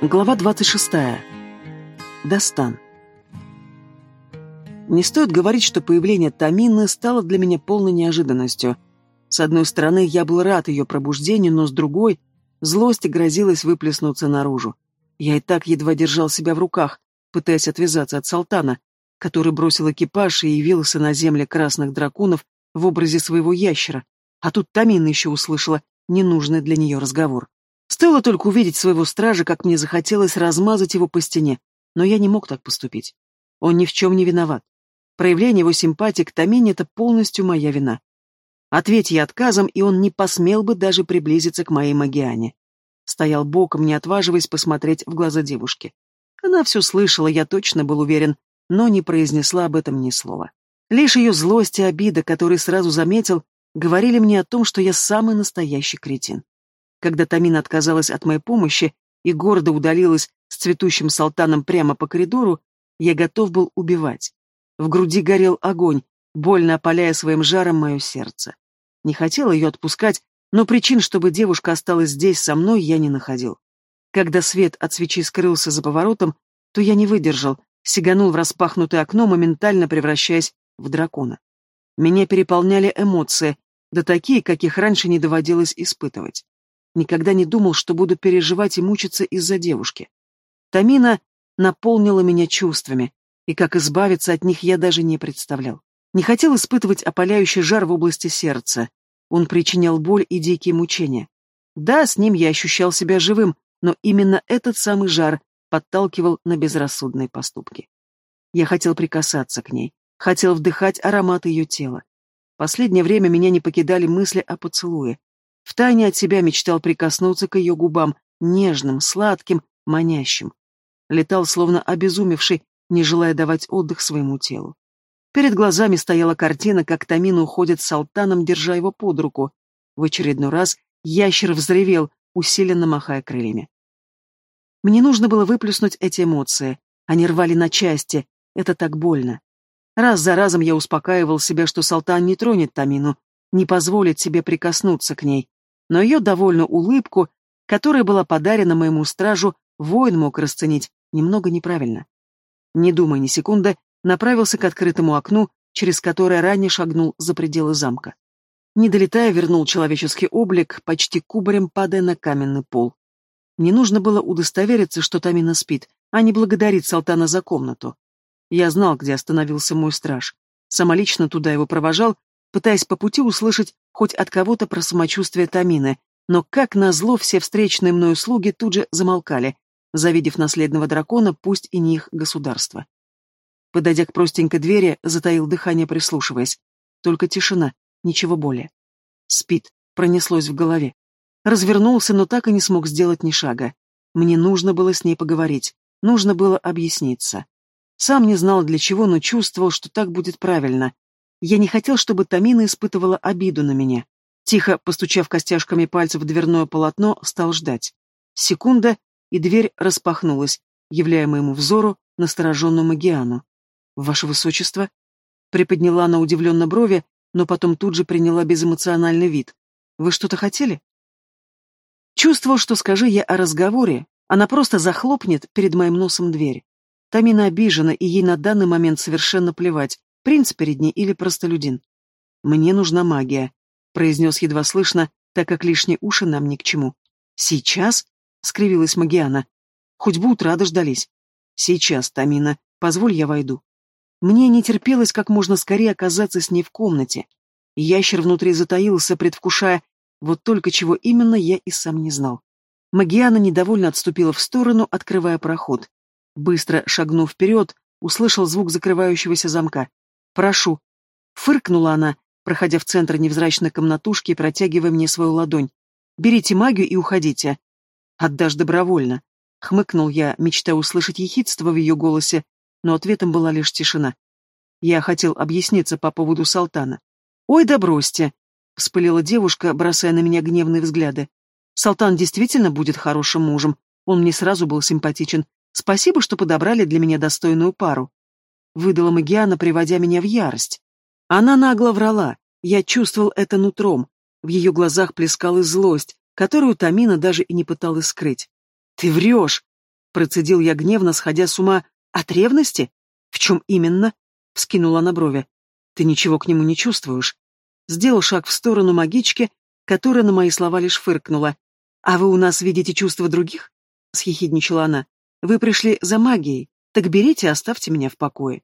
Глава 26. Достан. Не стоит говорить, что появление Тамины стало для меня полной неожиданностью. С одной стороны, я был рад ее пробуждению, но с другой, злость грозилась выплеснуться наружу. Я и так едва держал себя в руках, пытаясь отвязаться от Салтана, который бросил экипаж и явился на земле красных драконов в образе своего ящера, а тут Тамина еще услышала ненужный для нее разговор. Стоило только увидеть своего стража, как мне захотелось размазать его по стене, но я не мог так поступить. Он ни в чем не виноват. Проявление его симпатии к Тамине — это полностью моя вина. Ответь я отказом, и он не посмел бы даже приблизиться к моей Магиане. Стоял боком, не отваживаясь посмотреть в глаза девушки. Она все слышала, я точно был уверен, но не произнесла об этом ни слова. Лишь ее злость и обида, которые сразу заметил, говорили мне о том, что я самый настоящий кретин. Когда Тамина отказалась от моей помощи и гордо удалилась с цветущим салтаном прямо по коридору, я готов был убивать. В груди горел огонь, больно опаляя своим жаром мое сердце. Не хотел ее отпускать, но причин, чтобы девушка осталась здесь со мной, я не находил. Когда свет от свечи скрылся за поворотом, то я не выдержал, сиганул в распахнутое окно, моментально превращаясь в дракона. Меня переполняли эмоции, да такие, каких раньше не доводилось испытывать. Никогда не думал, что буду переживать и мучиться из-за девушки. Тамина наполнила меня чувствами, и как избавиться от них я даже не представлял. Не хотел испытывать опаляющий жар в области сердца. Он причинял боль и дикие мучения. Да, с ним я ощущал себя живым, но именно этот самый жар подталкивал на безрассудные поступки. Я хотел прикасаться к ней, хотел вдыхать аромат ее тела. Последнее время меня не покидали мысли о поцелуе. Втайне от себя мечтал прикоснуться к ее губам, нежным, сладким, манящим. Летал, словно обезумевший, не желая давать отдых своему телу. Перед глазами стояла картина, как Тамина уходит с Алтаном, держа его под руку. В очередной раз ящер взревел, усиленно махая крыльями. Мне нужно было выплеснуть эти эмоции. Они рвали на части. Это так больно. Раз за разом я успокаивал себя, что Салтан не тронет Тамину, не позволит себе прикоснуться к ней но ее довольную улыбку, которая была подарена моему стражу, воин мог расценить немного неправильно. Не думая ни секунды, направился к открытому окну, через которое ранее шагнул за пределы замка. Не долетая, вернул человеческий облик, почти кубарем падая на каменный пол. Мне нужно было удостовериться, что Тамина спит, а не благодарить Салтана за комнату. Я знал, где остановился мой страж. Самолично туда его провожал, пытаясь по пути услышать хоть от кого-то про самочувствие Тамины, но, как назло, все встречные мною слуги тут же замолкали, завидев наследного дракона, пусть и не их государство. Подойдя к простенькой двери, затаил дыхание, прислушиваясь. Только тишина, ничего более. Спит, пронеслось в голове. Развернулся, но так и не смог сделать ни шага. Мне нужно было с ней поговорить, нужно было объясниться. Сам не знал для чего, но чувствовал, что так будет правильно, я не хотел, чтобы Тамина испытывала обиду на меня. Тихо, постучав костяшками пальцев в дверное полотно, стал ждать. Секунда, и дверь распахнулась, являя моему взору настороженную Магиану. «Ваше Высочество?» Приподняла она удивленно брови, но потом тут же приняла безэмоциональный вид. «Вы что-то хотели?» Чувствовал, что скажи я о разговоре, она просто захлопнет перед моим носом дверь. Тамина обижена, и ей на данный момент совершенно плевать, Принц перед ней или простолюдин? Мне нужна магия, произнес едва слышно, так как лишние уши нам ни к чему. Сейчас? скривилась Магиана. Хоть бы утра дождались. Сейчас, Тамина, позволь я войду. Мне не терпелось как можно скорее оказаться с ней в комнате. Ящер внутри затаился, предвкушая, вот только чего именно я и сам не знал. Магиана недовольно отступила в сторону, открывая проход. Быстро шагнув вперед, услышал звук закрывающегося замка. «Прошу». Фыркнула она, проходя в центр невзрачной комнатушки и протягивая мне свою ладонь. «Берите магию и уходите». «Отдашь добровольно», — хмыкнул я, мечтая услышать ехидство в ее голосе, но ответом была лишь тишина. Я хотел объясниться по поводу Салтана. «Ой, да бросьте!» — вспылила девушка, бросая на меня гневные взгляды. «Салтан действительно будет хорошим мужем. Он мне сразу был симпатичен. Спасибо, что подобрали для меня достойную пару» выдала Магиана, приводя меня в ярость. Она нагло врала, я чувствовал это нутром. В ее глазах плескалась злость, которую Тамина даже и не пыталась скрыть. «Ты врешь!» Процедил я гневно, сходя с ума. От ревности? В чем именно? Вскинула на брови. Ты ничего к нему не чувствуешь. Сделал шаг в сторону магички, которая на мои слова лишь фыркнула. «А вы у нас видите чувства других?» — съехидничала она. «Вы пришли за магией, так берите и оставьте меня в покое».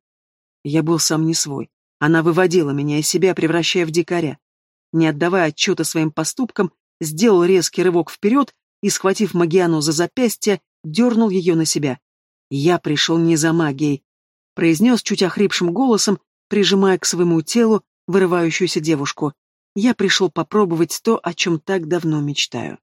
Я был сам не свой. Она выводила меня из себя, превращая в дикаря. Не отдавая отчета своим поступкам, сделал резкий рывок вперед и, схватив Магиану за запястье, дернул ее на себя. «Я пришел не за магией», — произнес чуть охрипшим голосом, прижимая к своему телу вырывающуюся девушку. «Я пришел попробовать то, о чем так давно мечтаю».